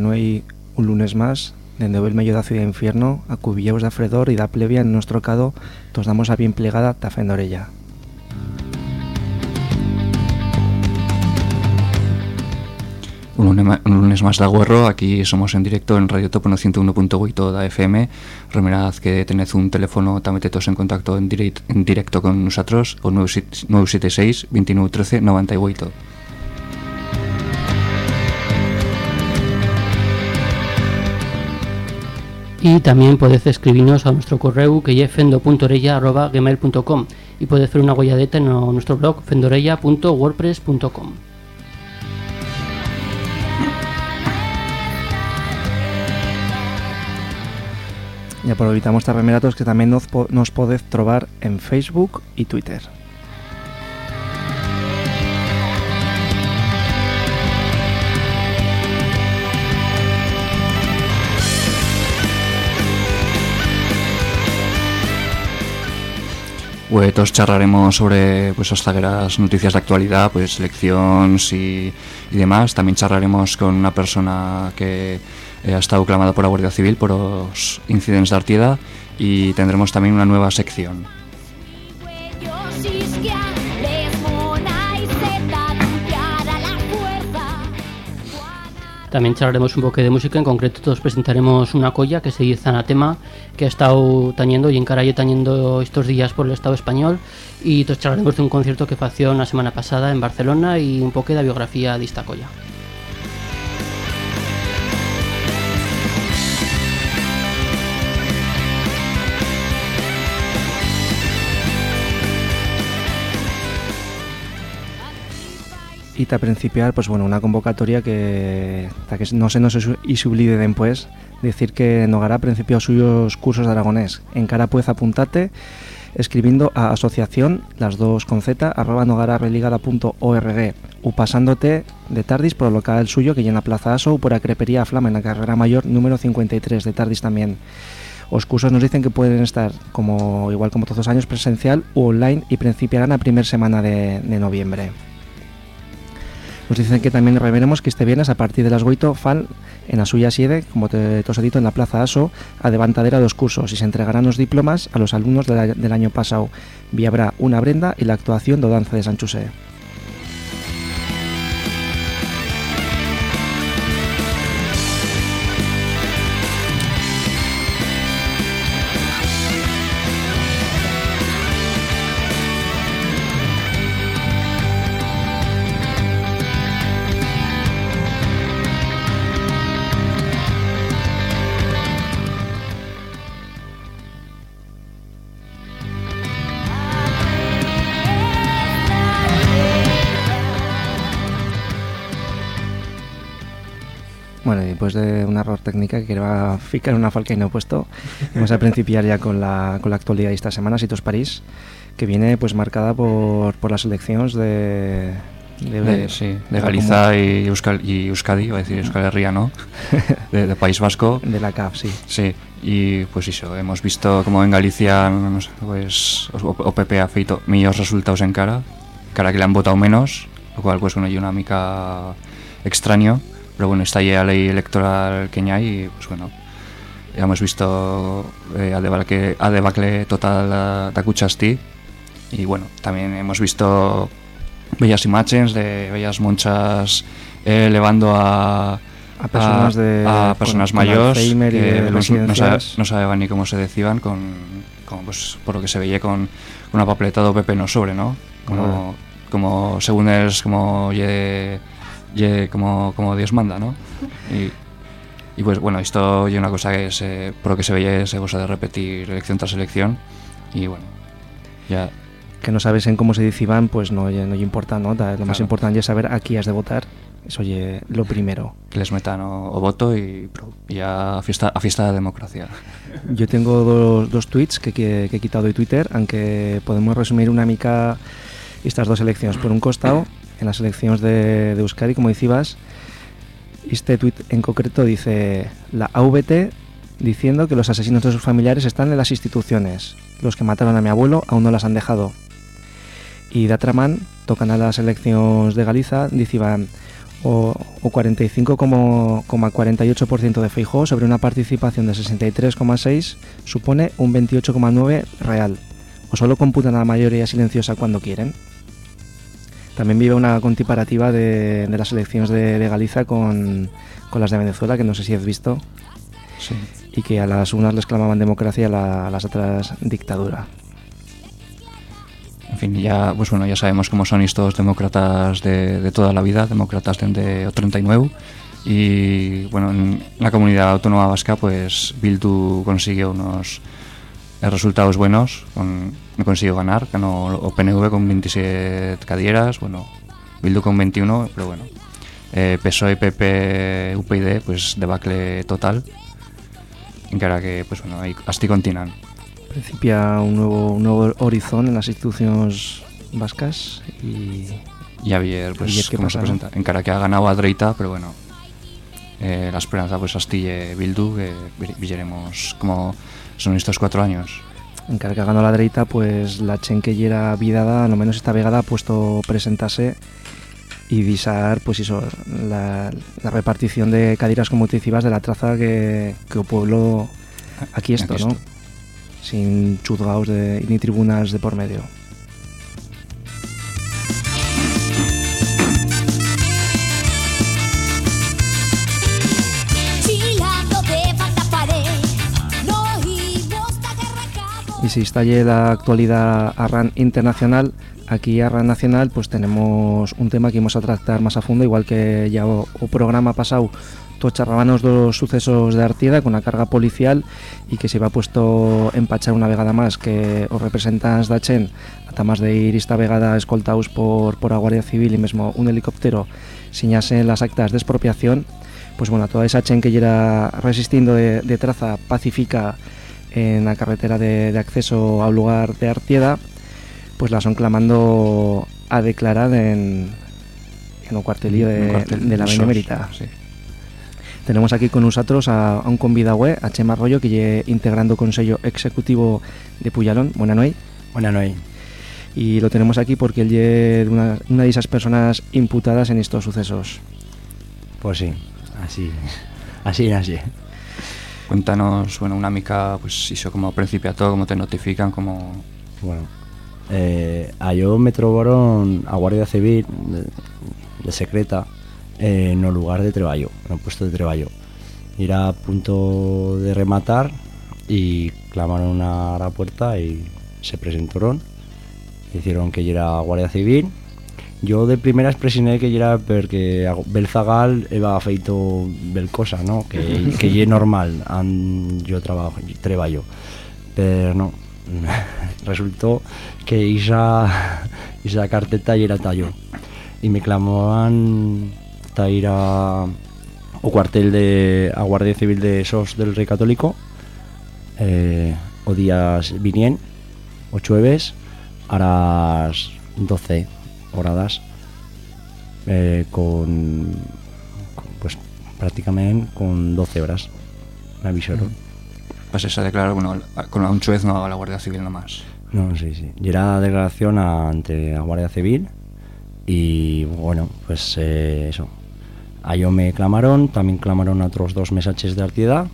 Noche, un lunes más, dende el medio da ciudad infierno, acubillaos de afredor y da plebia en nuestro cado, tos damos a bien plegada ta fendorella. Un lunes, un lunes más de agüerro, aquí somos en directo en Radio Topo no 101.8 da FM. Remerad que tened un teléfono, también metetos en contacto en, en directo con nosotros, o 976 2913 98. Y también podéis escribirnos a nuestro correo que es fendo.orella.gmail.com y podéis hacer una guayadeta en nuestro blog fendorella.wordpress.com. Y aproveitamos esta remeratos que también nos podéis trobar en Facebook y Twitter. Pues charlaremos sobre pues las zagueras noticias de actualidad, pues elecciones y, y demás. También charlaremos con una persona que eh, ha estado clamada por la Guardia Civil por los incidentes de Artieda y tendremos también una nueva sección. También charlaremos un poco de música, en concreto todos presentaremos una colla que se dice Anatema, que ha estado tañendo y en Caraye tañendo estos días por el Estado español y todos charlaremos de un concierto que fació la semana pasada en Barcelona y un poco de la biografía de esta colla. Y ta principiar, pues bueno, una convocatoria que, que no se nos olvide después, decir que Nogara principió suyos cursos de aragonés. En cara puedes apuntarte escribiendo a asociación, las dos con z, arroba nogarareligada.org o pasándote de Tardis por el local suyo que llena Plaza Aso o por a Crepería Flama en la carrera mayor número 53 de Tardis también. Os cursos nos dicen que pueden estar como igual como todos los años presencial u online y principiarán a primera semana de noviembre. Nos dicen que también reveremos que este viernes a partir de las 8 fan en la suya siede, como te he dito, en la Plaza ASO, a levantadera dos cursos y se entregarán los diplomas a los alumnos del, año pasado. Y habrá una brenda y la actuación de danza de San después de una error técnica que va a ficar una falca y no he puesto, vamos a principiar ya con la, con la actualidad de esta semana, Sitos París, que viene pues marcada por, por las elecciones de... de, De, sí, de Galiza y, Euskal, y Euskadi, iba a decir Euskal Herria, ¿no? De, de País Vasco. de la CAF, sí. Sí, y pues eso, hemos visto como en Galicia no sé, pues, o, o PP ha feito millors resultados en cara, cara que le han votado menos, lo cual pues bueno, y una mica extraño, pero bueno, está ya la ley electoral que hay y pues bueno, ya hemos visto eh, a, debacle, a debacle total a Tacuchasti y bueno, también hemos visto bellas imágenes de bellas monchas eh, elevando a A personas de- a con- personas con mayores y que no, no, no sabían ni cómo se decían con, con, pues, por lo que se veía con, con una papeleta de PP no sobre, ¿no? Como, como según es como ye, ye- como, como Dios manda, ¿no? Y, y pues bueno, esto y una cosa que se, por lo que se veía es cosa de repetir elección tras elección y bueno, ya Que no sabes en cómo se deciban, pues no, no importa, ¿no? Da- Lo más Claro. importante es saber a quién has de votar. Eso oye lo primero. que les metan o, o voto y, y ya a fiesta, a fiesta de democracia. Yo tengo dos, dos tweets que, que- que he quitado de Twitter, aunque podemos resumir una mica estas dos elecciones. Por un costado, en las elecciones de, de Euskadi, como decías, este tweet en concreto dice la AVT diciendo que los asesinos de sus familiares están en las instituciones. Los que mataron a mi abuelo aún no las han dejado. Y Datraman, tocan a las elecciones de Galiza, dicían o, o 45,48% de Feijóo sobre una participación de 63,6 supone un 28,9 real. O solo computan a la mayoría silenciosa cuando quieren. También vive una comparativa de, de las elecciones de, de Galicia con, con las de Venezuela, que no sé si has visto, Sí. y que a las unas les clamaban democracia y a, la- a las otras dictadura. En fin, ya, pues bueno, ya sabemos cómo son estos demócratas de, de toda la vida, demócratas o 39 y bueno, en la comunidad autónoma vasca pues Bildu consigue unos resultados buenos, con, no consiguió ganar, ganó PNV con 27 cadieras, bueno, Bildu con 21, pero bueno, eh, PSOE, PP, UPyD, pues debacle total, encara que, pues bueno, ahí hasta continan. Principia un nuevo, un nuevo horizonte en las instituciones vascas y Y Javier, pues, Javier, ¿qué cómo pasa, se no? presenta. Encara que ha ganado a Dreita, pero bueno, eh, la esperanza pues astille Bildu, que villaremos cómo son estos cuatro años. En que ganó la derecha, pues la chen que era vidada, a lo menos esta vegada ha puesto presentase y disar, pues eso, la, la repartición de cadiras conmutivas de la traza que, que pueblo aquí esto, Aquí ¿no? esto. Sin chuzgaos de, ni tribunas de por medio. Y si está allí la actualidad arran internacional, aquí arran nacional, pues tenemos un tema que vamos a tratar más a fondo, igual que ya o, o programa pasado, todos charrábamos dos sucesos de Artieda con la carga policial y que se iba puesto empachar una vegada más que os representantes da Chen, ata más de ir esta vegada escoltados por, por a Guardia Civil y mismo un helicóptero siñase las actas de expropiación, pues bueno, toda esa Chen que era resistiendo de, de traza pacífica en la carretera de, de acceso al lugar de Artieda, pues la son clamando a declarar en, en el cuartelillo de, Un cuartel de la Benemérita. Sí. Tenemos aquí con nosotros a, a un convidado, a Chema Arroyo, que lle integrando Consejo Executivo de Puyalón. Buenas noches. Buenas noches. Y lo tenemos aquí porque él es una, una de esas personas imputadas en estos sucesos. Pues sí, así, así, así. Cuéntanos, bueno, una mica, pues, hizo como todo, cómo te notifican, como... Bueno, eh, a yo me trobaron a Guardia Civil de, secreta eh, no lugar de trabajo, no puesto de trabajo. Era a punto de rematar y clamaron a la puerta y se presentaron. Hicieron que yo era Guardia Civil. Yo de primera expresioné que era porque a Belzagal iba feito bel cosa, ¿no? Que, que ye normal, an, yo trabajo, treballo. Pero no, resultó que esa, esa carteta y era tallo. Y me clamaban para ir a, o cuartel de a Guardia Civil de SOS del Rey Católico eh, o días vinien o jueves a las 12 horadas eh, con, con, pues prácticamente con 12 horas me avisaron Pues a declarar, bueno, con un juez no a la Guardia Civil nomás. No, sí, sí. Y era declaración ante la Guardia Civil y bueno, pues eh, eso. A yo me clamaron, también clamaron a otros dos mensajes de Artieda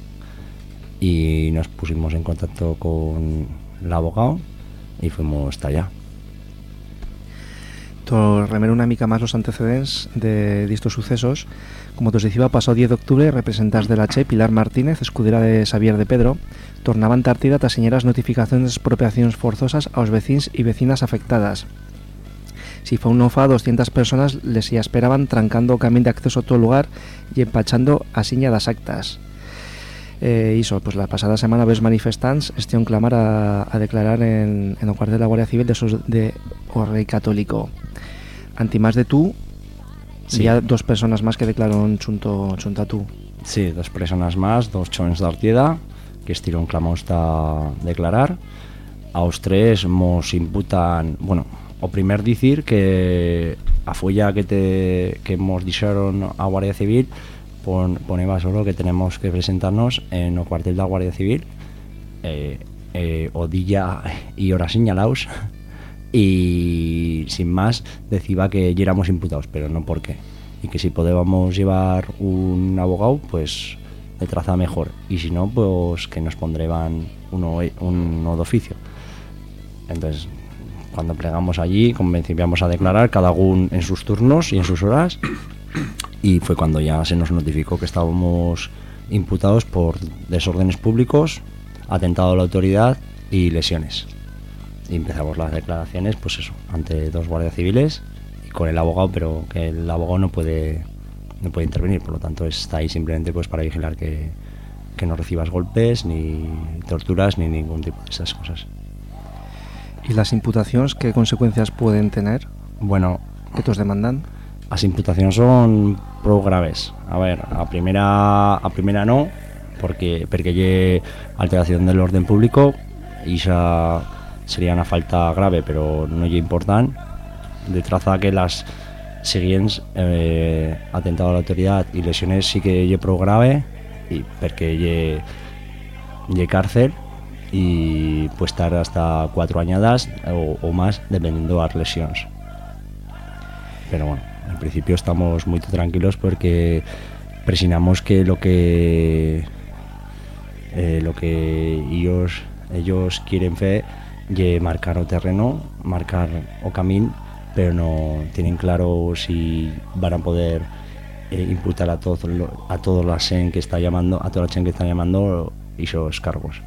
y nos pusimos en contacto con el abogado y fuimos hasta allá. Por remer una mica más los antecedentes de, estos sucesos, como te os decía, pasado 10 de octubre, representantes de la Che, Pilar Martínez, escudera de Xavier de Pedro, tornaban Tartida tras señalas notificaciones de expropiaciones forzosas a los vecinos y vecinas afectadas. Si fue un no fa, 200 personas les ya esperaban trancando camino de acceso a todo lugar y empachando a actas. Eh, iso, pues la pasada semana ves manifestantes estion clamar a, a declarar en, en o cuartel de la Guardia Civil de, esos de o Rey Católico. Anti más de tú, Sí. ya dos personas más que declararon junto, junto a tú. Sí, dos personas más, dos chones de Artieda, que estiraron clamados a declarar. A tres mos imputan, bueno, o primer dicir que a folla que te que mos dixeron a Guardia Civil pon, poneba solo que tenemos que presentarnos en o cuartel da Guardia Civil eh, eh, o día y hora señalaos y sin más decía que éramos imputados, pero no por qué. y que si podíamos llevar un abogado, pues de traza mejor. Y si no, pues que nos pondrían uno, uno de oficio. Entonces, cuando plegamos allí, convencíamos a declarar cada uno en sus turnos y en sus horas. Y fue cuando ya se nos notificó que estábamos imputados por desórdenes públicos, atentado a la autoridad y lesiones. Y empezamos las declaraciones, pues eso, ante dos guardias civiles y con el abogado, pero que el abogado no puede no puede intervenir, por lo tanto está ahí simplemente pues para vigilar que, que no recibas golpes, ni torturas, ni ningún tipo de esas cosas. ¿Y las imputaciones qué consecuencias pueden tener? Bueno, ¿Qué te os demandan? Las imputaciones son pro graves. A ver, a primera a primera no, porque porque lle alteración del orden público y esa sería una falta grave, pero no lle important. De traza que las siguientes eh, atentado a la autoridad y lesiones sí que lle pro grave cárcel y puede estar hasta cuatro añadas o, o más dependiendo de las lesiones pero bueno, en principio estamos muy tranquilos porque presionamos que lo que eh, lo que ellos ellos quieren fe y marcar o terreno, marcar o camino, pero no tienen claro si van a poder eh, imputar a todos a toda la SEN que está llamando, a toda SEN que está llamando esos cargos.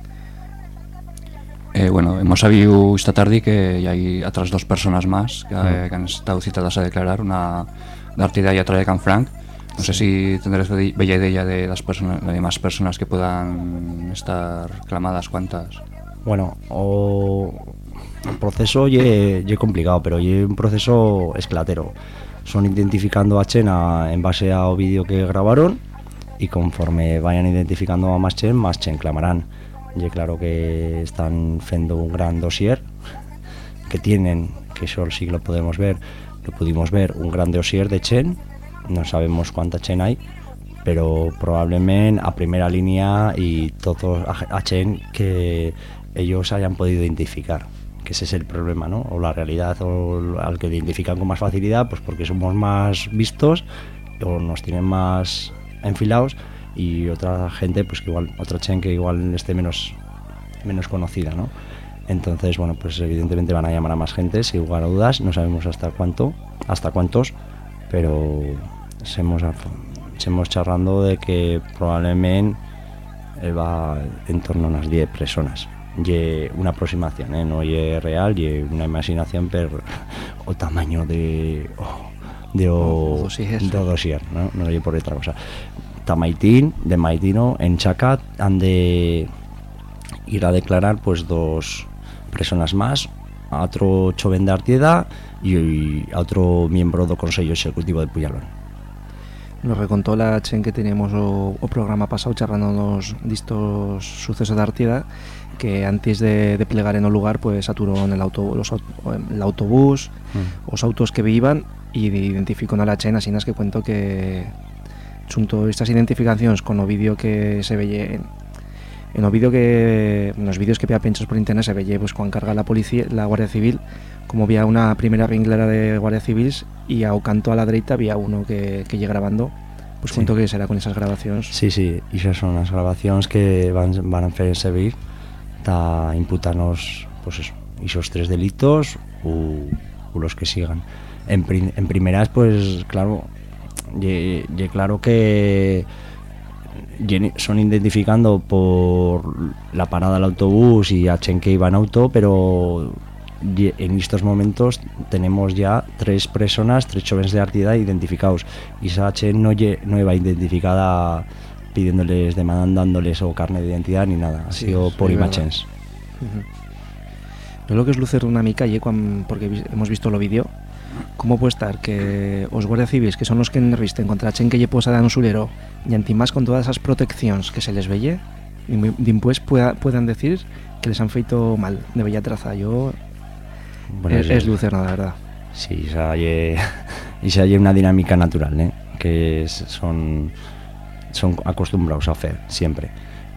Eh, bueno, hemos sabido esta tarde que hay otras dos personas más que, que han estado citadas a declarar, una de Artida y otra de Canfranc. No sé si tendréis ve- bella idea de las personas, de más personas que puedan estar clamadas, cuántas. Bueno, o el proceso ye, ye complicado, pero ye un proceso esclatero. Son identificando a Chena en base ao vídeo que grabaron y conforme vayan identificando a más Chen, más Chen clamarán. Ye claro que están fendo un gran dossier que tienen, que eso sí lo podemos ver, lo pudimos ver, un gran dossier de Chen, no sabemos cuánta Chen hay, pero probablemente a primera línea y todos a, a Chen que ellos hayan podido identificar que ese es el problema, ¿no? O la realidad, o al que identifican con más facilidad, pues porque somos más vistos o nos tienen más enfilados y otra gente, pues que igual, otra Chen que igual esté menos, menos conocida, ¿no? Entonces, bueno, pues evidentemente van a llamar a más gente, sin lugar a dudas, no sabemos hasta cuánto, hasta cuántos, pero hemos, hemos charlando de que probablemente va en torno a unas 10 personas. Y una aproximación, ¿eh? no es real, y una imaginación per o tamaño de o, de o, o dossier, ¿no? No oye por otra cosa. Tamaitín, de Maitino, en Chacat han de ir a declarar pues dos personas más, a otro joven de Artieda y, a otro miembro do Consello Executivo de Puyalón. Nos recontó la Chen que teníamos o, o programa pasado charlándonos distos sucesos de Artieda que antes de, de plegar en el lugar pues saturaron el, auto, los, el autobús, los autos que vivan y identificó a la Chen así que cuento que junto estas identificaciones con o vídeo que se veía en, en o vídeo que en los vídeos que había penchos por internet se veía pues cuando carga la policía la Guardia Civil como había una primera ringlera de Guardia Civiles y a canto a la derecha había uno que, que lle grabando pues Sí. cuento que será con esas grabaciones. Sí, sí, y esas son las grabaciones que van, van a hacer servir para imputarnos, pues eso, esos tres delitos o, o los que sigan. En, pri- en primeras, pues claro, ye, ye claro que ye- son identificando por la parada del autobús y a Chen que iba en auto, pero en estos momentos tenemos ya tres personas, tres jóvenes de Artida identificados. Y esa Chen no, no iba identificada pidiéndoles, demandándoles o carne de identidad ni nada. Ha Sí, sido por imágenes. Yo lo que es lucer una mica y cuan, porque hemos visto lo vídeo cómo puede estar que os guardias civiles que son los que revisten contra Chen que lle posada en un sulero y antimás con todas esas protecciones que se les veye después pueda, puedan decir que les han feito mal de bella traza yo Bueno, es, es lucerna la verdad Sí, hay, esa hay una dinámica natural, ¿eh? que es- son, son acostumbrados a hacer siempre.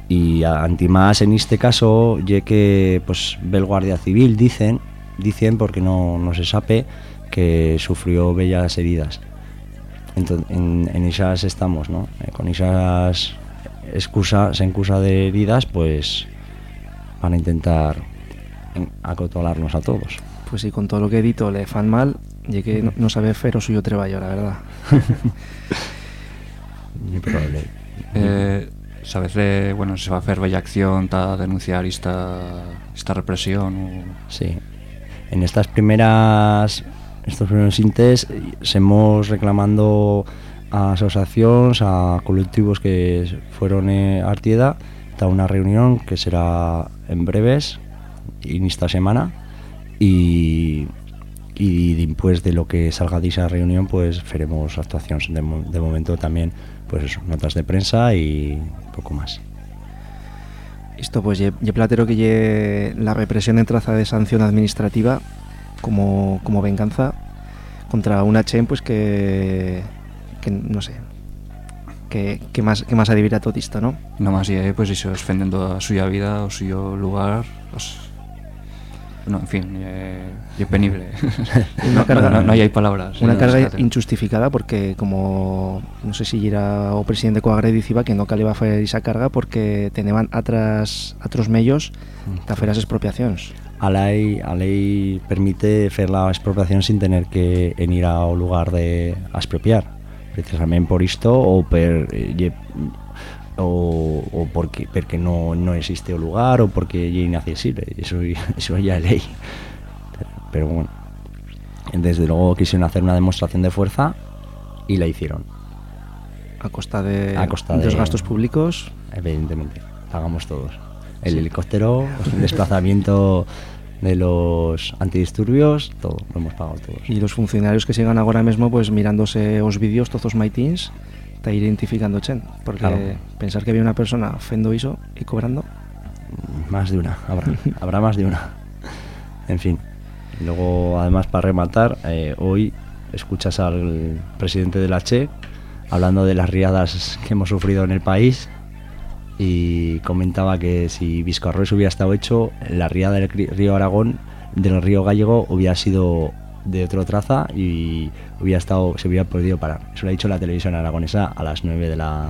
Y antimás en este caso, ya que pues ve el guardia civil, dicen, dicen porque no, no se sabe que sufrió bellas heridas. Ento- en, en esas estamos, ¿no? Eh, con esas excusas, excusa de heridas, pues van a intentar en- acotolarnos a todos. Pues si con todo lo que edito le fan mal, y que no, no sabe fer o suyo treballo, la verdad. Muy probable. Eh, sabes de, bueno, se va a hacer bella acción para denunciar esta, esta represión o... Sí. En estas primeras estos primeros intes eh, hemos reclamando a asociaciones, a colectivos que fueron eh, a Artieda, está una reunión que será en breves, en esta semana, y, y después de lo que salga de esa reunión, pues haremos actuaciones. De, de momento también, pues eso, notas de prensa y poco más. Esto pues ye platero que ye la represión en traza de sanción administrativa como, como venganza contra una chen pues que, que no sé que, que más que más adivira todo esto, ¿no? No más y pues eso, defendiendo a suya vida o suyo lugar, pues... No, en fin, es penible. Una carga- no, no, no hay palabras. Una eh, carga injustificada porque como no sé si era o presidente Coagre diciba que no caleba hacer esa carga porque tenían atrás otros medios de hacer las expropiaciones. A lei, a lei permite hacer la expropiación sin tener que en ir a un lugar de expropiar. Precisamente por esto o per eh, lle- o, o porque porque no, no existe un lugar o porque es inaccesible. Eso, eso ya es ley. Pero bueno, desde luego quisieron hacer una demostración de fuerza y la hicieron, a costa de, A costa de los gastos públicos evidentemente. Pagamos todos. El helicóptero, el desplazamiento de los antidisturbios, todo, lo hemos pagado todos. y los funcionarios que sigan ahora mismo pues mirándose los vídeos todos los maitins está identificando chen porque Claro. pensar que había una persona fendo iso y cobrando Más de una, habrá, habrá más de una. En fin. Luego, además, para rematar, eh, hoy escuchas al presidente de la Che hablando de las riadas que hemos sufrido en el país y comentaba que si Vizcarrois hubiera estado hecho, la riada del río Aragón, del río Gallego, hubiera sido de otro traza y hubiera estado, se hubiera podido parar. Eso lo ha dicho la televisión aragonesa a las 9 de la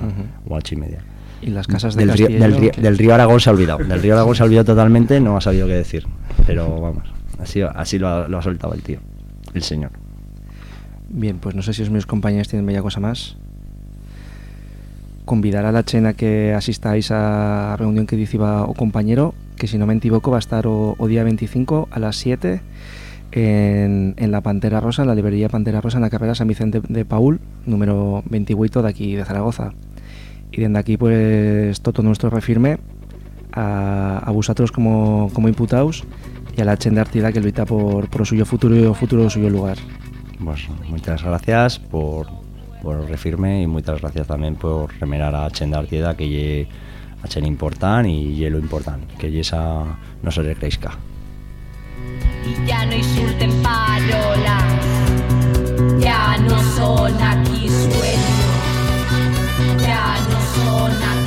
ocho y media. y las casas de del, río, del, río, del río Aragón se ha olvidado. Del río Aragón se ha olvidado totalmente, no ha sabido qué decir. Pero vamos, así, así lo, ha, lo ha soltado el tío, el señor. Bien, pues no sé si os mis compañeros tienen bella cosa más. Convidar a la chena que asistáis a reunión que dicía o compañero, que si no me equivoco va a estar o, o día 25 a las 7 en, en la Pantera Rosa, en la librería Pantera Rosa, en la carrera San Vicente de Paul, número 28 de aquí de Zaragoza. Y desde aquí pues todo nuestro refirme a, a vosotros como, como imputados y a la chen de Artida que lucha por, por suyo futuro y futuro suyo lugar. Pues muchas gracias por, por refirme y muchas gracias también por remerar a Chen de Artieda que lle a Chen importan y lle lo importan, que esa no se le crezca. Y ya no insulten parolas, ya no son aquí sueños, ya no son aquí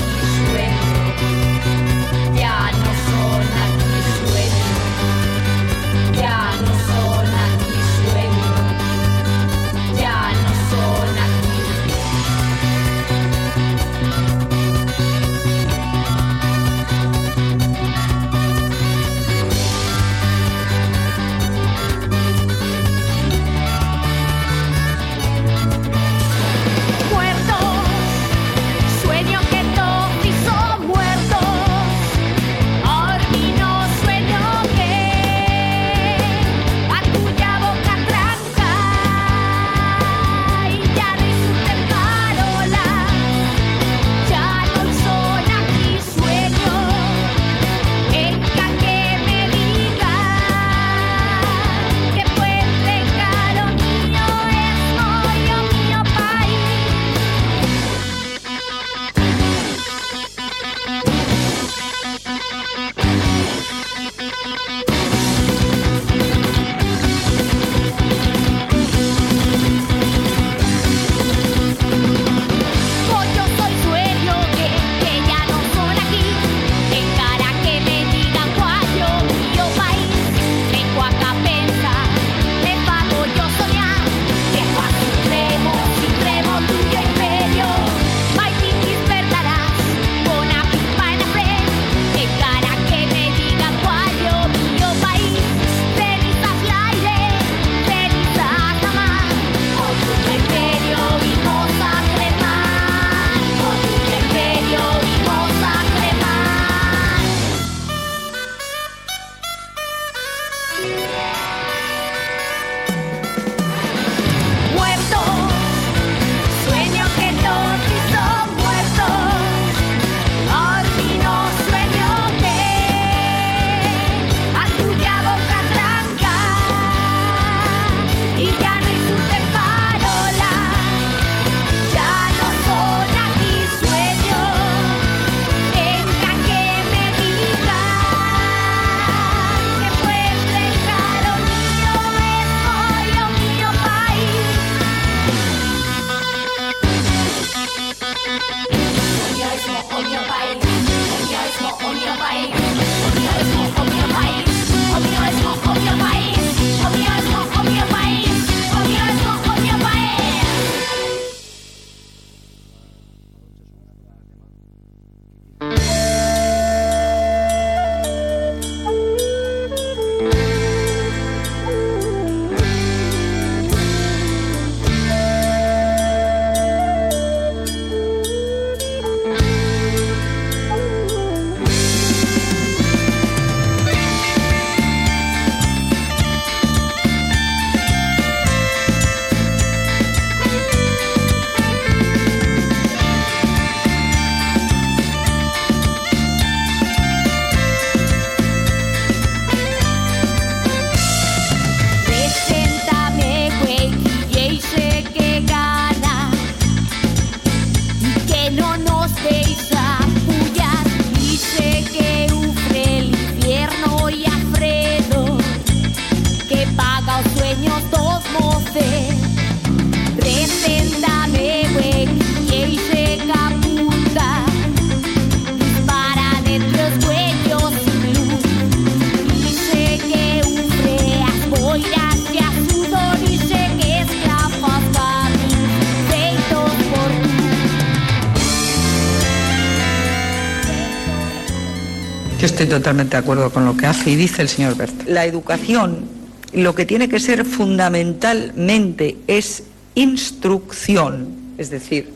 estoy totalmente de acuerdo con lo que hace y dice el señor Bert. La educación lo que tiene que ser fundamentalmente es instrucción, es decir,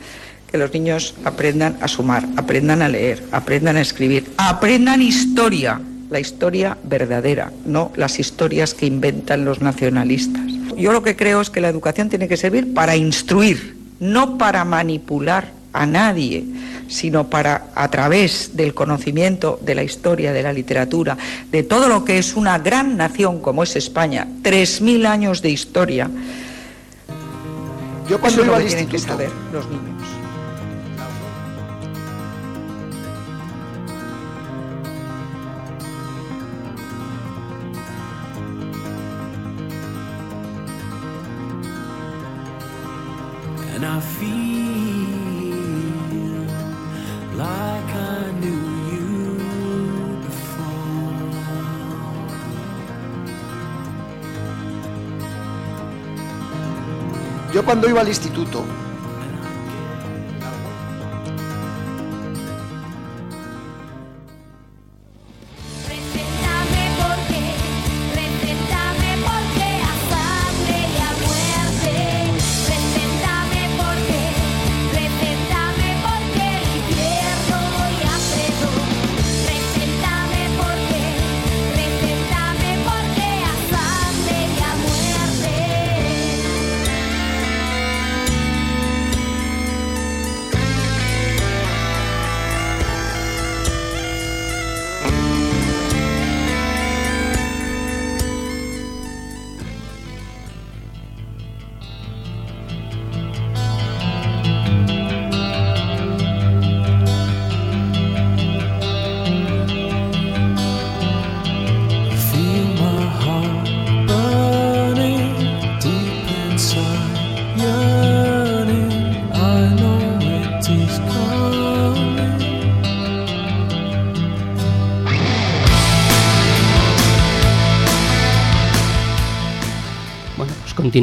que los niños aprendan a sumar, aprendan a leer, aprendan a escribir, aprendan historia, la historia verdadera, no las historias que inventan los nacionalistas. Yo lo que creo es que la educación tiene que servir para instruir, no para manipular a nadie, sino para, a través del conocimiento de la historia, de la literatura, de todo lo que es una gran nación como es España, 3.000 años de historia, Yo cuando eso es iba lo al que saber los niños. Cuando iba al instituto,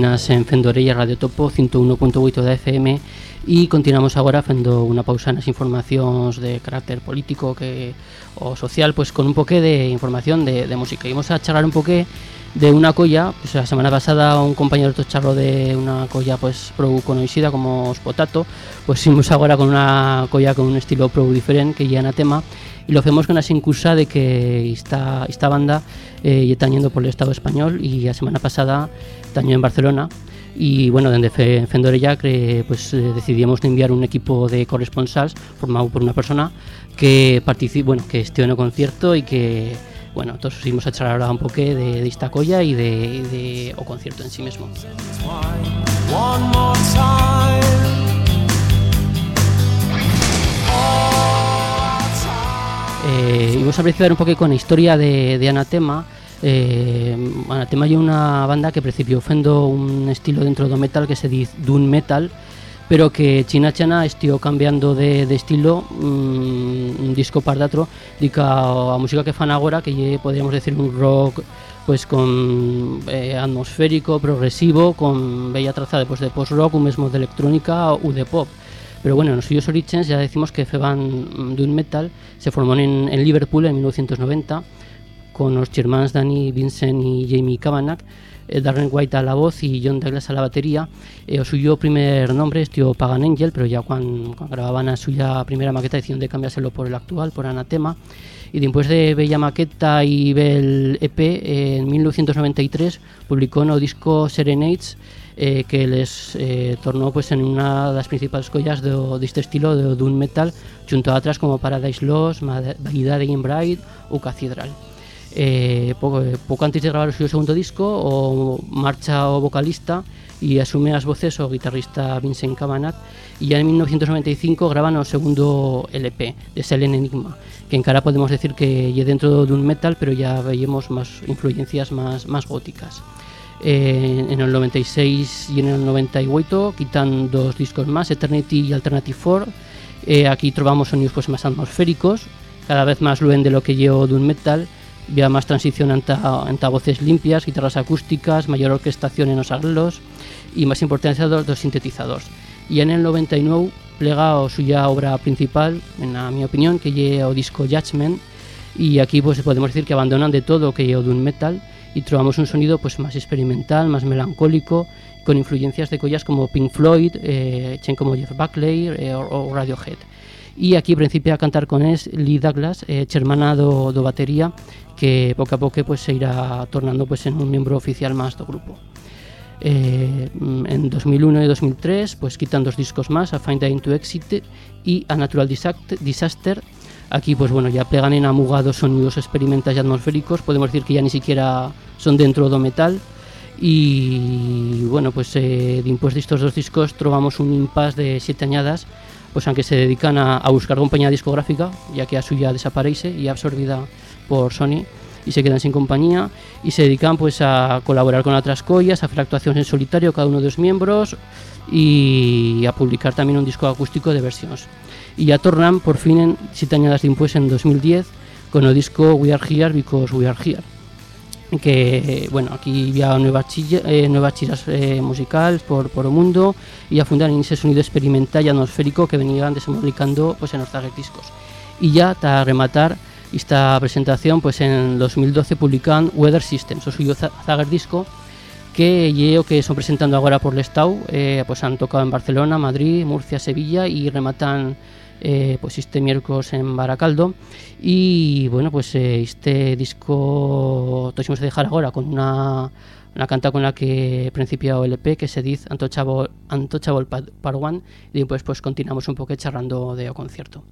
En Fendorella Radio Topo 101.8 da FM e continuamos agora fendo unha pausa nas informacións de carácter político que o social, pues con un poqué de información de, de música. Imos a charlar un poqué de unha colla, pues a semana pasada un compañero to charlo de unha colla pues prou conoixida como os Potato, pues imos agora con unha colla con un estilo prou diferente que lle tema y lo hacemos con la incursa de que esta, esta banda eh, está yendo por el Estado español y la semana pasada tañó en Barcelona y bueno, desde Fe- Fendorella cre- pues eh, decidimos enviar un equipo de corresponsals formado por una persona que participa, bueno, que estuvo en el concierto y que bueno, todos íbamos a charlar ahora un poco de, de esta colla y de, de o concierto en sí mismo. One more time. Eh, imos a precisar un pouco con a historia de, de Anatema eh, Anatema é unha banda que principio fendo un estilo dentro do metal que se diz Doom Metal pero que China Chana estió cambiando de, de estilo mm, un disco par datro dica a música que fan agora que podríamos decir un rock pues con eh, atmosférico, progresivo, con bella traza de, pues, de post-rock, un mesmo de electrónica ou de pop. Pero bueno, nos suyos orígenes ya decimos que feban mm, Doom Metal se formó en, en Liverpool en 1990 con los germans Danny Vincent y Jamie Kavanagh, eh, Darren White a la voz y John Douglas a la batería. Eh, suyo primer nombre es tío Pagan Angel, pero ya cuando, grababan a suya primera maqueta decidieron de cambiárselo por el actual, por Anatema. Y después de Bella Maqueta y Bell EP, eh, en 1993 publicó un disco Serenades eh, que les eh, tornó pues en una de las principales collas de, de este estilo de Doom Metal junto a otras como Paradise Lost, Vanidad in Bright o Cathedral. Eh, poco, eh, poco antes de grabar o seu segundo disco o marcha o vocalista e asume as voces o guitarrista Vincent Cabanat e ya en 1995 graban o segundo LP de Selen Enigma que encara podemos decir que lle dentro dun metal pero ya veíamos más influencias más, más góticas. Eh, en el 96 y en el 98 quitan dos discos más Eternity y Alternative 4 eh, aquí trovamos sonidos pues más atmosféricos cada vez más luen de lo que llevo dun metal vía más transición anta voces limpias, guitarras acústicas, mayor orquestación en los arreglos y más importancia dos, dos sintetizadores. Y en el 99 plega o suya obra principal, en la mi opinión, que lle o disco Judgment, y aquí pues podemos decir que abandonan de todo o que lleva un metal y trovamos un sonido pues más experimental, más melancólico, con influencias de collas como Pink Floyd, eh, chen como Jeff Buckley eh, o, o Radiohead. E aquí principia a cantar con es Lee Douglas, eh, hermana do, do batería, que pouco a pouco pues, se irá tornando pues, en un miembro oficial máis do grupo. Eh, en 2001 e 2003 pues quitan dos discos más a Find Into Exit y a Natural Disaster. Aquí pues bueno ya plegan en amugados sonidos experimentales y atmosféricos. Podemos decir que ya ni siquiera son dentro do metal. Y bueno pues eh, de impuesto de estos dos discos trovamos un impasse de siete añadas pues aunque se dedican a, a buscar compañía discográfica ya que a suya desaparece y absorbida por Sony y se quedan sin compañía y se dedican pues a colaborar con otras collas, a hacer actuaciones en solitario cada uno de los miembros y a publicar también un disco acústico de versiones. Y ya tornan por fin en siete añadas de impuestos en 2010 con el disco We Are Here Because We Are Here que bueno aquí había nuevas chilla, eh, nuevas eh, musicales por, por el mundo y a fundar en ese sonido experimental y atmosférico que venían desenvolvicando pues en Target discos y ya hasta rematar esta presentación pues en 2012 publican Weather Systems o suyo za- Zager disco que llevo que son presentando ahora por el Estado eh, pues han tocado en Barcelona, Madrid, Murcia, Sevilla y rematan eh, pues este miércoles en Baracaldo y bueno pues eh, este disco tosimos de dejar ahora con una una canta con la que principia o LP que se dice Untouchable, Untouchable Pa- Part One y después pues continuamos un poco charlando de o concierto.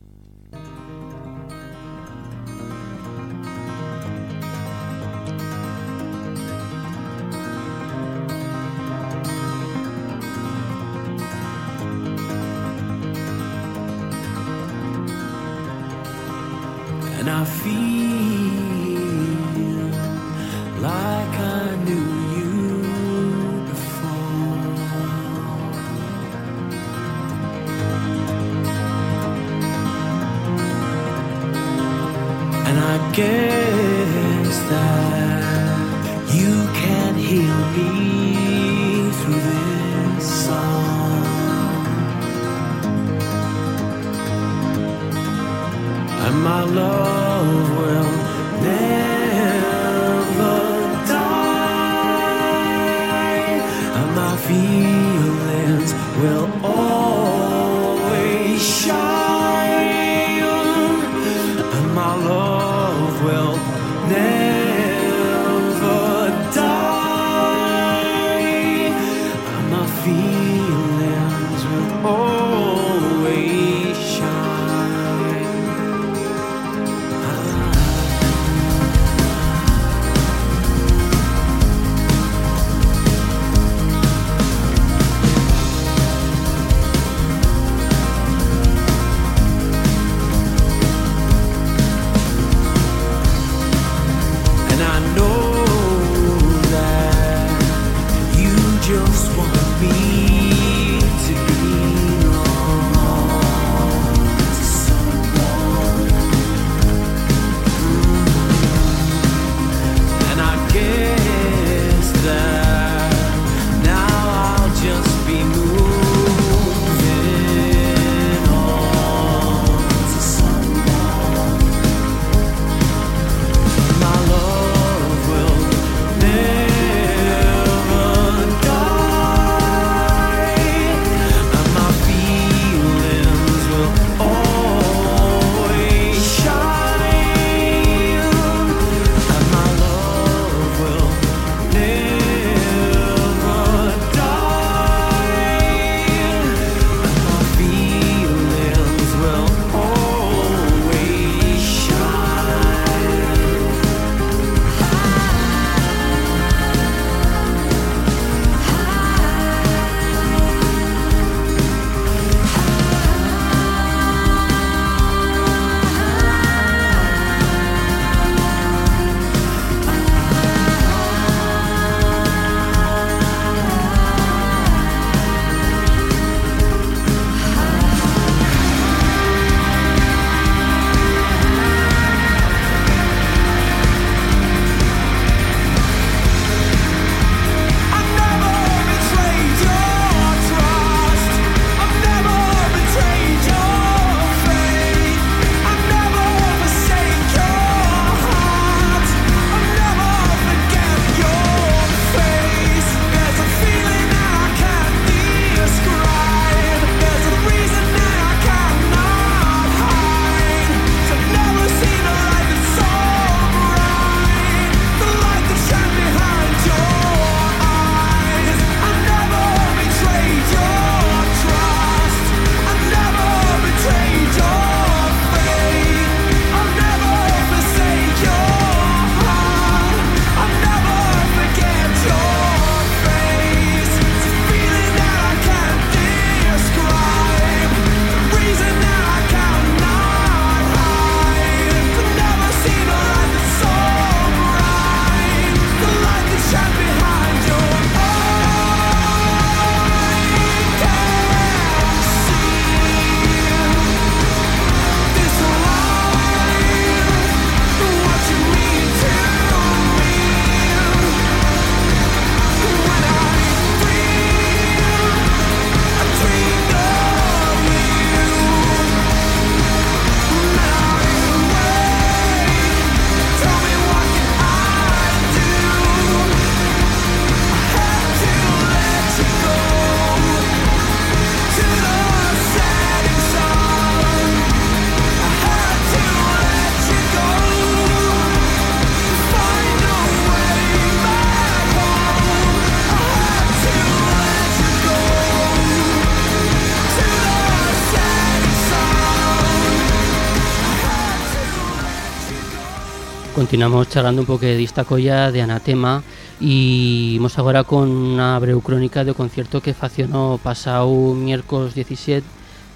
Continuamos charlando un pouco desta colla de Anatema e imos agora con unha breu crónica do concerto que facionou pasado miércoles 17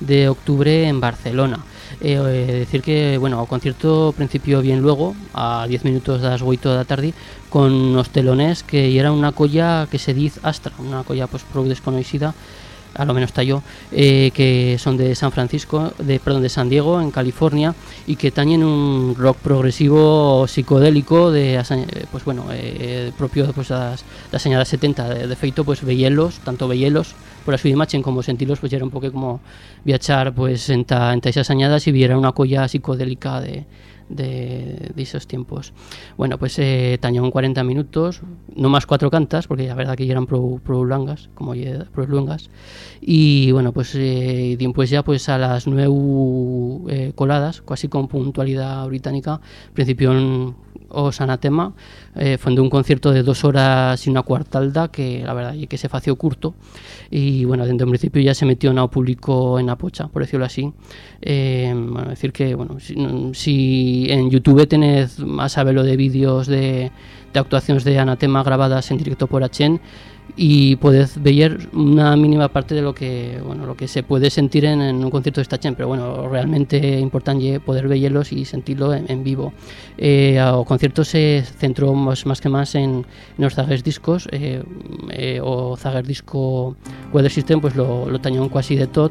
de octubre en Barcelona. Eh, eh, decir que, bueno, o principio bien luego, a 10 minutos das 8 da tarde, con os telones que era unha colla que se diz Astra, unha colla pues, prou desconocida, a lo menos está yo, eh, que son de San Francisco, de perdón, de San Diego, en California, y que tañen un rock progresivo psicodélico de eh, pues bueno, eh, propio pues das, das añadas 70, de, de feito pues veielos, tanto veielos por a súa como sentilos, pues era un pouco como viachar pues enta, enta esas añadas y viera unha colla psicodélica de de, de esos tiempos. Bueno, pues eh, tañón 40 minutos, no más cuatro cantas, porque la verdad que eran pro, pro luangas, como pro luengas. Y bueno, pues eh, después ya pues a las nueve eh, coladas, casi con puntualidad británica, principio en os Anatema, eh, fue un concierto de dos horas y una cuartalda, que la verdad es que se fació curto, y bueno, desde un principio ya se metió en público en Apocha, por decirlo así. Eh, bueno, decir que, bueno, si, si en YouTube más a verlo de vídeos de, de actuaciones de Anatema grabadas en directo por Achen, y podés ver una mínima parte de lo que bueno lo que se puede sentir en, en un concierto de esta Chen, pero bueno, realmente importante poder verlos y sentirlo en, en vivo. Eh, o concierto se centró más, más que más en, en los Zaguers discos, eh, eh, o Zaguer disco Weather System, pues lo, lo tañón casi de todo,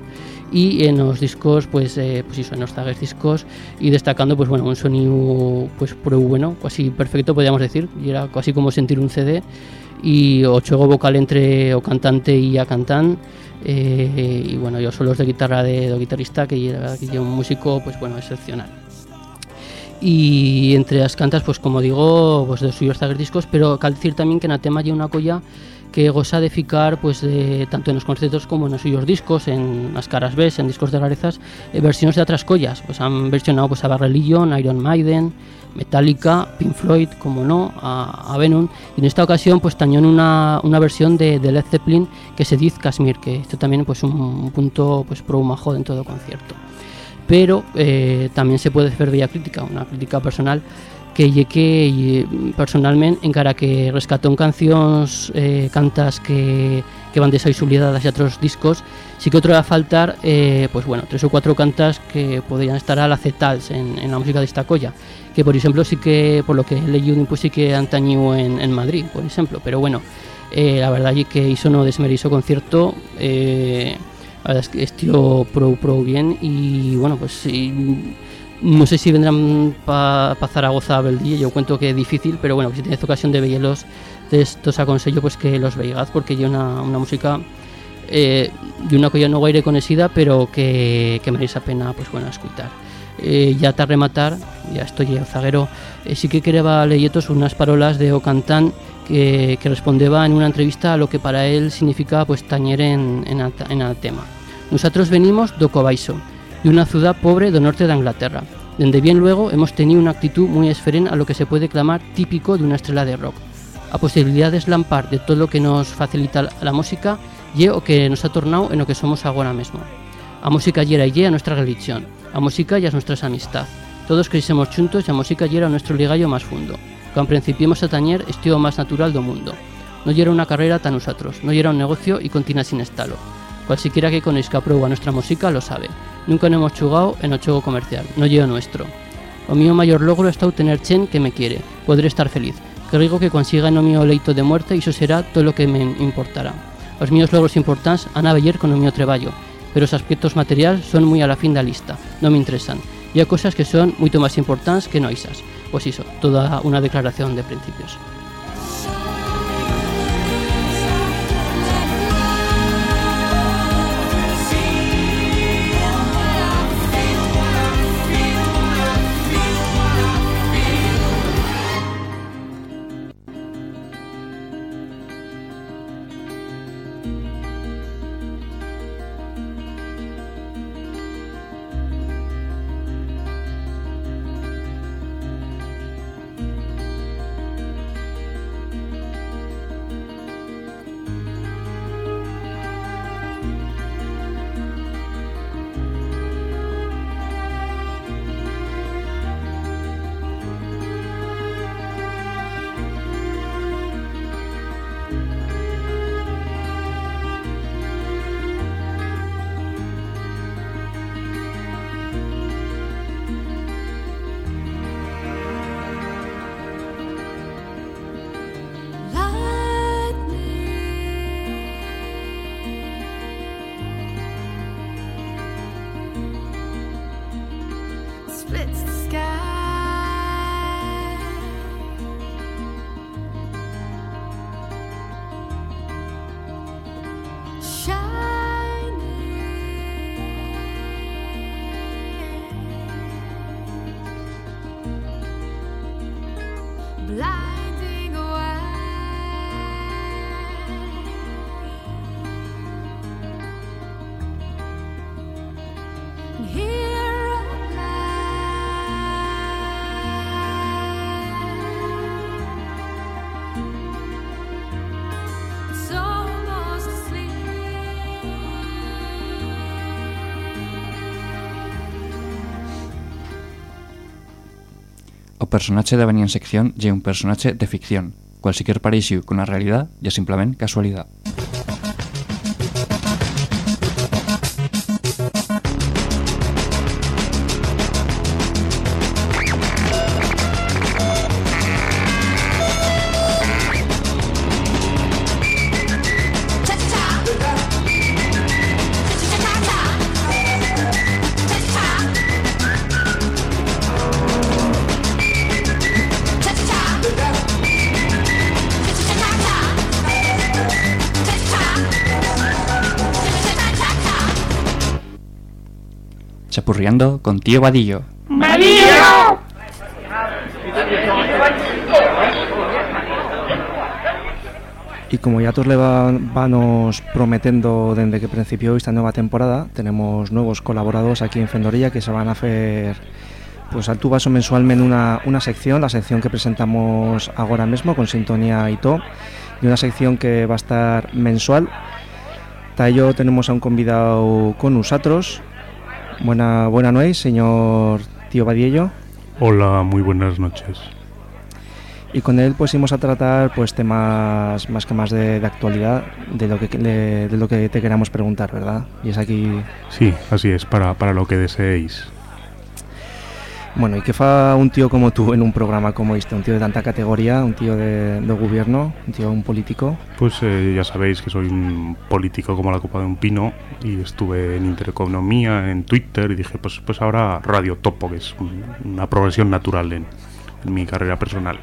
y en los discos, pues, eh, pues eso, en los Zaguers discos, y destacando, pues bueno, un sonido, pues, pro bueno, casi perfecto, podríamos decir, y era casi como sentir un CD, y o juego vocal entre o cantante y a cantán eh, y bueno, yo solos de guitarra de, do guitarrista que era un músico pues bueno, excepcional. Y entre las cantas, pues como digo, pues de suyos Zaguer discos, pero cal decir también que en tema hay una colla que goza de ficar pues de, tanto en los conciertos como en los suyos discos, en las caras B, en discos de rarezas, eh, versiones de otras collas. Pues han versionado pues a Bad Iron Maiden, Metallica, Pink Floyd, como no, a, a Venom. Y en esta ocasión pues tañón una, una versión de, de Led Zeppelin que se dice Kashmir, que esto también pues un, un punto pues pro majo dentro del concierto. Pero eh, también se puede hacer bella crítica, una crítica personal que lle que personalmente encara que rescató cancións eh, cantas que, que van desaisulidades de otros discos sí que otro va a faltar eh, pues bueno tres o cuatro cantas que podrían estar al acetals en, en la música de esta colla que por ejemplo sí que por lo que he leído pues sí que han tañido en, en Madrid por ejemplo pero bueno eh, la verdad es que hizo no desmerizo concierto eh, la verdad es que estuvo pro, pro bien y bueno pues sí, no sé si vendrán para pa Zaragoza a ver el día, yo cuento que es difícil, pero bueno, que si tenéis ocasión de verlos, de estos aconsello pues que los veáis porque hay una, una música eh, de una colla no guaire conocida, pero que, que merece la pena pues bueno escuchar. Eh, ya te rematar, ya estoy o zaguero, eh, sí que quería leyetos unas parolas de Ocantán que, que respondeba en una entrevista a lo que para él significa pues tañer en, en el tema. Nosotros venimos do Cobaiso, de una ciudad pobre do norte de Inglaterra, donde bien luego hemos tenido una actitud muy esferen a lo que se puede clamar típico de una estrella de rock. A posibilidad de eslampar de todo lo que nos facilita la música y o que nos ha tornado en lo que somos ahora mismo. A música yera y a nuestra religión, a música y a nuestras amistad. Todos crecemos juntos y a música yera nuestro ligallo más fundo. Cuando principiemos a tañer estilo más natural do mundo. No yera una carrera tan nosotros, no yera un negocio y continúa sin estalo. Cualquiera que conozca prueba nuestra música lo sabe. Nunca nos hemos chugado en o chogo comercial, no llevo nuestro. O mío mayor logro está obtener chen que me quiere, podré estar feliz. Rico que consiga no mío leito de muerte y eso será todo lo que me importará. Los míos logros importantes han a ver con o mío treballo, pero los aspectos materiales son muy a la fin da lista, no me interesan. Y hay cosas que son mucho más importantes que no isas. Pues eso, toda una declaración de principios. O personaxe de venir en sección lle un personaxe de ficción. Cualsiquier pareixiu con a realidad ya simplemente casualidad. Con tío Vadillo. Y como ya todos le va- vamos prometendo desde que principió esta nueva temporada, tenemos nuevos colaboradores aquí en Fendorilla que se van a hacer pues al tu vaso mensualmente una, una sección, la sección que presentamos ahora mismo con Sintonía y todo, y una sección que va a estar mensual. Para ello tenemos a un convidado con nosotros. Buena, buena noche, señor tío Badiello. Hola, muy buenas noches. Y con él pues íbamos a tratar pues temas más que más de, de actualidad, de lo que le- de lo que te queramos preguntar, ¿verdad? Y es aquí, Sí, así es, para, para lo que deseéis. Bueno, ¿y qué fa un tío como tú en un programa como este? Un tío de tanta categoría, un tío de, de gobierno, un tío, un político. Pues eh, ya sabéis que soy un político como la copa de un pino y estuve en Intereconomía, en Twitter y dije, pues, pues ahora Radio Topo, que es un- una progresión natural en, en mi carrera personal.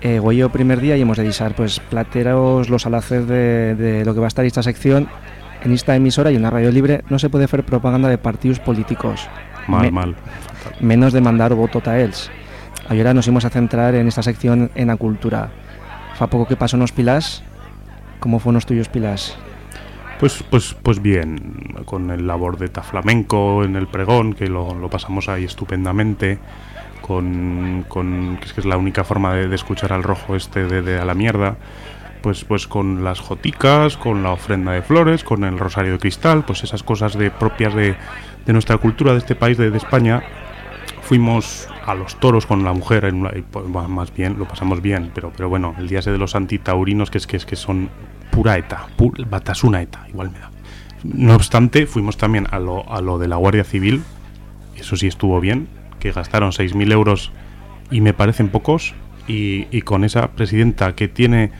Eh, voy yo primer día y hemos de avisar, pues plateros los alaces de, de lo que va a estar esta sección. En esta emisora y en la radio libre no se puede hacer propaganda de partidos políticos. Mal, Me- mal. menos de mandar voto a ells. Ahora nos íbamos a centrar en esta sección en la cultura. Fa poco que pasó en los Pilás, ¿cómo fueron los tuyos Pilás? Pues, pues, pues bien, con el labor de flamenco en el pregón, que lo, lo pasamos ahí estupendamente, con, con que es que es la única forma de, de escuchar al rojo este de, de a la mierda, pues, pues con las joticas, con la ofrenda de flores, con el rosario de cristal, pues esas cosas de propias de, de nuestra cultura, de este país, de, de España. Fuimos a los toros con la mujer, en una- pues, más bien, lo pasamos bien, pero, pero bueno, el día ese de los antitaurinos, que es que, es que son pura eta, pu- batasuna eta, igual me da. No obstante, fuimos también a lo, a lo de la Guardia Civil, eso sí estuvo bien, que gastaron 6.000 euros y me parecen pocos, y, y con esa presidenta que tiene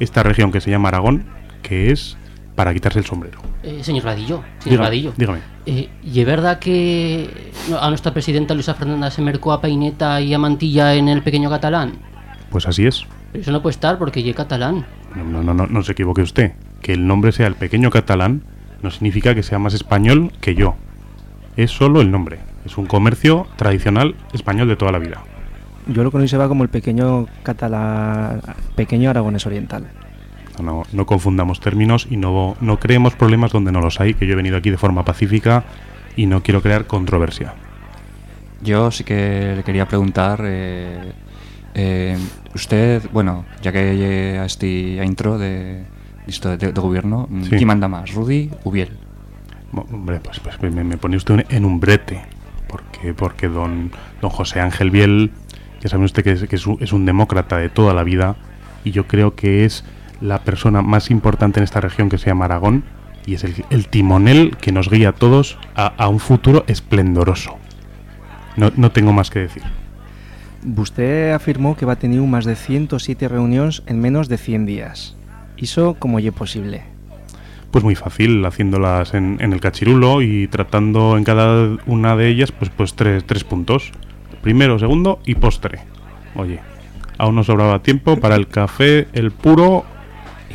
esta región que se llama Aragón, que es para quitarse el sombrero. Eh, señor Vadillo, señor Dígame, Vadillo. dígame. Eh, ¿Y es verdad que a nuestra presidenta Luisa Fernanda se mercó a Peineta y a Mantilla en el pequeño catalán? Pues así es. Pero eso no puede estar porque ye catalán. No, no, no, no, no se equivoque usted. Que el nombre sea el pequeño catalán no significa que sea más español que yo. Es solo el nombre. Es un comercio tradicional español de toda la vida. Yo lo conocía como el pequeño catalán, pequeño aragonés oriental. No, no, no confundamos términos y no, no creemos problemas donde no los hay, que yo he venido aquí de forma pacífica y no quiero crear controversia. Yo sí que le quería preguntar, eh, eh, usted, bueno, ya que llegué a este intro de, esto de, de gobierno, mm, Sí. ¿quién manda más, Rudy o Biel? Hombre, pues, pues me, me pone usted en un brete, porque, porque don, don José Ángel Biel, ya sabe usted que, es, que es, un, es un demócrata de toda la vida, y yo creo que es la persona más importante en esta región que se llama Aragón, y es el, el timonel que nos guía a todos a, a un futuro esplendoroso. No, no tengo más que decir. Usted afirmó que va a tener más de 107 reuniones en menos de 100 días. ¿Eso cómo es posible? Pues muy fácil, haciéndolas en, en el cachirulo y tratando en cada una de ellas pues, pues tres, tres puntos. Primero, segundo y postre. Oye, aún nos sobraba tiempo para el café, el puro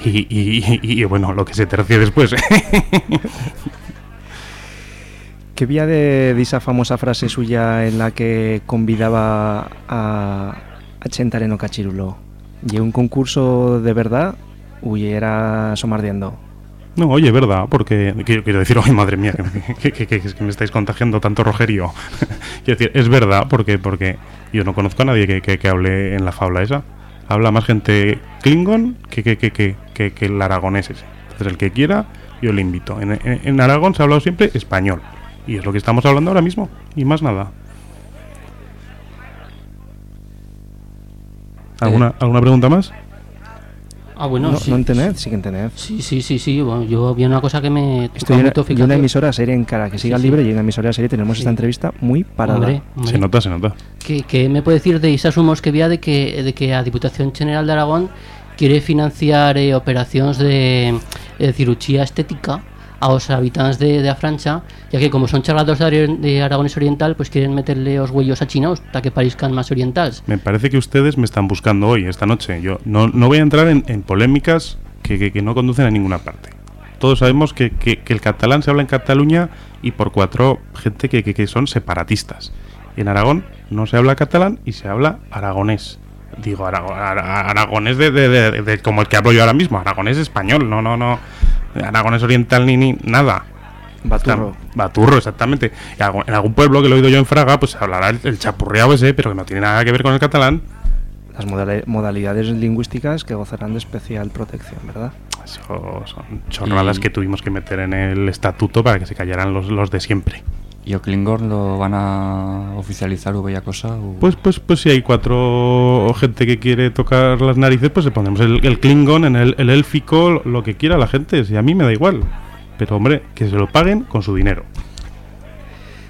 y, y- y- bueno, lo que se tercie después. ¿Qué vía de, de esa famosa frase suya en la que convidaba a, a Chentar en o cachirulo? ¿Y un concurso de verdad? Uy, era somardeando. No, oye, verdad, porque quiero, decir, ay madre mía, que, que- que- que me estáis contagiando tanto rogerio. quiero decir, es verdad, porque porque yo no conozco a nadie que, que- que hable en la fabla esa. Habla más gente Klingon que, que, que, que, el aragonés ese. Entonces, el que quiera, yo le invito. En, en- en Aragón se ha hablado siempre español. Y es lo que estamos hablando ahora mismo, y más nada. ¿Alguna, ¿alguna pregunta más? Ah, bueno, no, sí. no en Tenet, sí que en Tenet. Sí, sí, sí, sí. Bueno, yo vi una cosa que me Estoy en, y una emisora serie en cara que siga Sí, sí. libre y en una emisora serie tenemos Sí. esta entrevista muy parada. Hombre, hombre. Se nota, se nota. ¿Qué, qué me puede decir de que había de que, de que a Diputación General de Aragón quiere financiar eh, operaciones de eh, cirugía estética a los habitantes de, de a Francia, ya que como son charlados de, de Aragones Oriental, pues quieren meterle los huellos a chinos para que parezcan más orientales. Me parece que ustedes me están buscando hoy, esta noche. Yo no, no voy a entrar en, en polémicas que, que- que no conducen a ninguna parte. Todos sabemos que, que- el catalán se habla en Cataluña y por cuatro gente que, son separatistas. En Aragón no se habla catalán y se habla aragonés. Digo, arago- ara- aragonés de, de- de- de- como el que hablo yo ahora mismo, aragonés español, no, no, no. Aragonés oriental ni, ni nada. Baturro. Está- Baturro, exactamente. Y en algún pueblo que lo he oído yo en Fraga, pues hablará el, el chapurreado ese, pero que no tiene nada que ver con el catalán. Las modali- modalidades lingüísticas que gozarán de especial protección, ¿verdad? Eso son chorradas Y- que tuvimos que meter en el estatuto para que se callaran los, los de siempre. ¿Y o Klingon lo van a oficializar o bella cosa? o- Pues, pues, pues si hay cuatro gente que quiere tocar las narices, pues le ponemos el, el Klingon, en el, el élfico, lo que quiera la gente. Si a mí me da igual. Pero hombre, que se lo paguen con su dinero.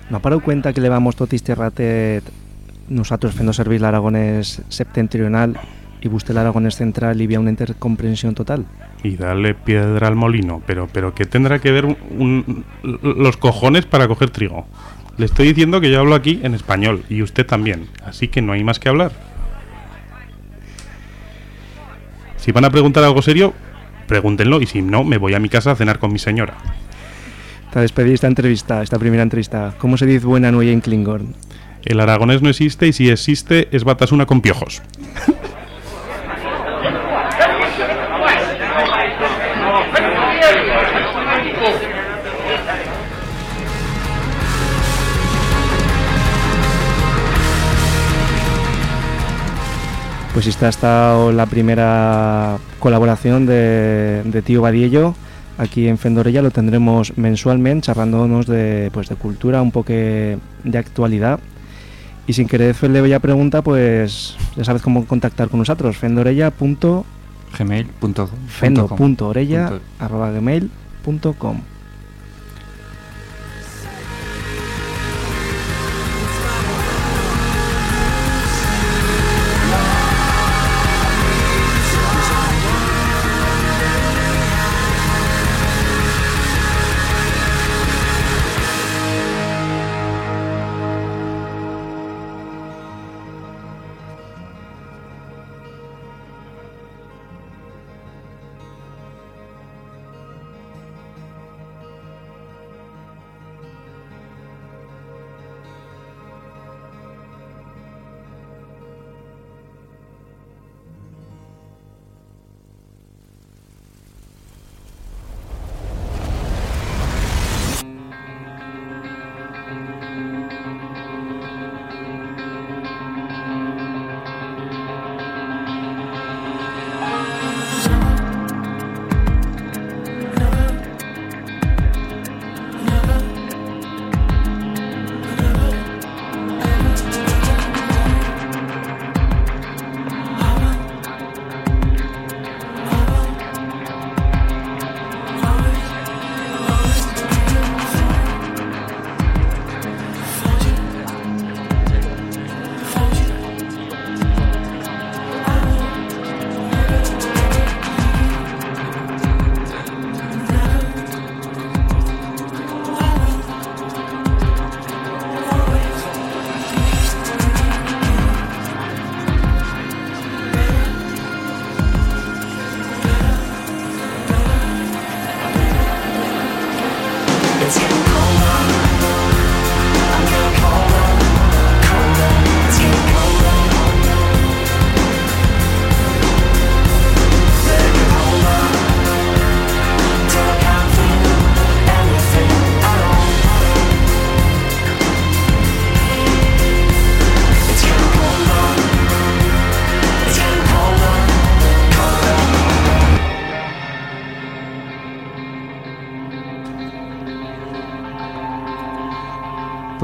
No pareu cuenta que le vamos tot este ratet nosaltres fent servir l'aragonès septentrional i vostè l'aragonès central i hi havia una intercomprensió total? Y darle piedra al molino. Pero, pero ¿qué tendrá que ver un- un- los cojones para coger trigo? Le estoy diciendo que yo hablo aquí en español y usted también. Así que no hay más que hablar. Si van a preguntar algo serio, pregúntenlo y si no, me voy a mi casa a cenar con mi señora. Para despedir esta entrevista, esta primera entrevista, ¿cómo se dice buena nueva en Klingon? El aragonés no existe y si existe es batasuna con piojos. Pues esta ha estado la primera colaboración de, de Tío Badiello. Aquí en Fendorella lo tendremos mensualmente, charlándonos de, pues, de cultura, un poco de actualidad. Y sin querer hacerle bella pregunta, pues ya sabes cómo contactar con nosotros. fendorella.fendo.orella gmail.com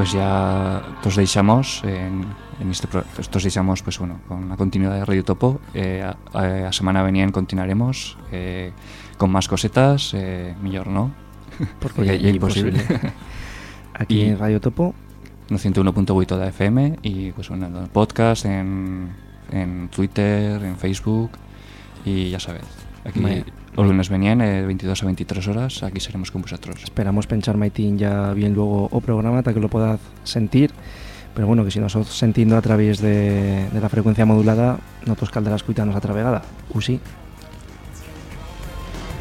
pues ya tos deixamos en, en este pro- tos deixamos pues bueno, con la continuidad de Radio Topo eh, a, a, a semana venien continuaremos eh, con más cosetas eh, millor, ¿no? Porque Porque é imposible. Aquí en Radio Topo, no 101.8 da FM y pues bueno, en el podcast, en, en Twitter, en Facebook y ya sabes. Aquí. Los lunes venían eh, 22 a 23 horas, aquí seremos con vosotros. esperamos pensar Maitín ya bien luego o programa para que lo puedas sentir. Pero bueno, que si nos estás sentindo a través de, de la frecuencia modulada, no tos calderás cuitanos a travegada. Usi,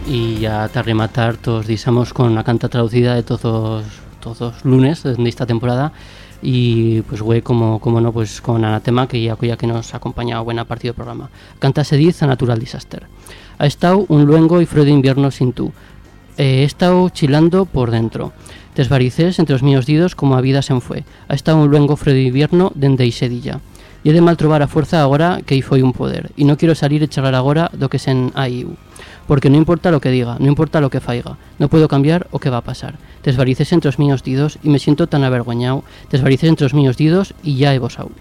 Y ya te rematar, todos disamos con una canta traducida de todos todos lunes de esta temporada. Y pues güey, como, como no, pues con Anatema, que ya, ya que nos ha acompañado buena parte del programa. Canta se dice a Natural Disaster. Ha estado un luengo y frío de invierno sin tú. Eh, he estado chilando por dentro. Desvarices entre los míos didos como a vida se fue. Ha estado un luengo frío de invierno dende Isedilla. Y he de mal trobar a fuerza agora que aí foi un poder. E non quero salir e charlar agora do que sen AIU. Porque non importa lo que diga, non importa lo que faiga, non puedo cambiar o que va a pasar. Desvarices entre os míos didos e me siento tan avergoñado. Desvarices entre os míos didos e ya he bosau.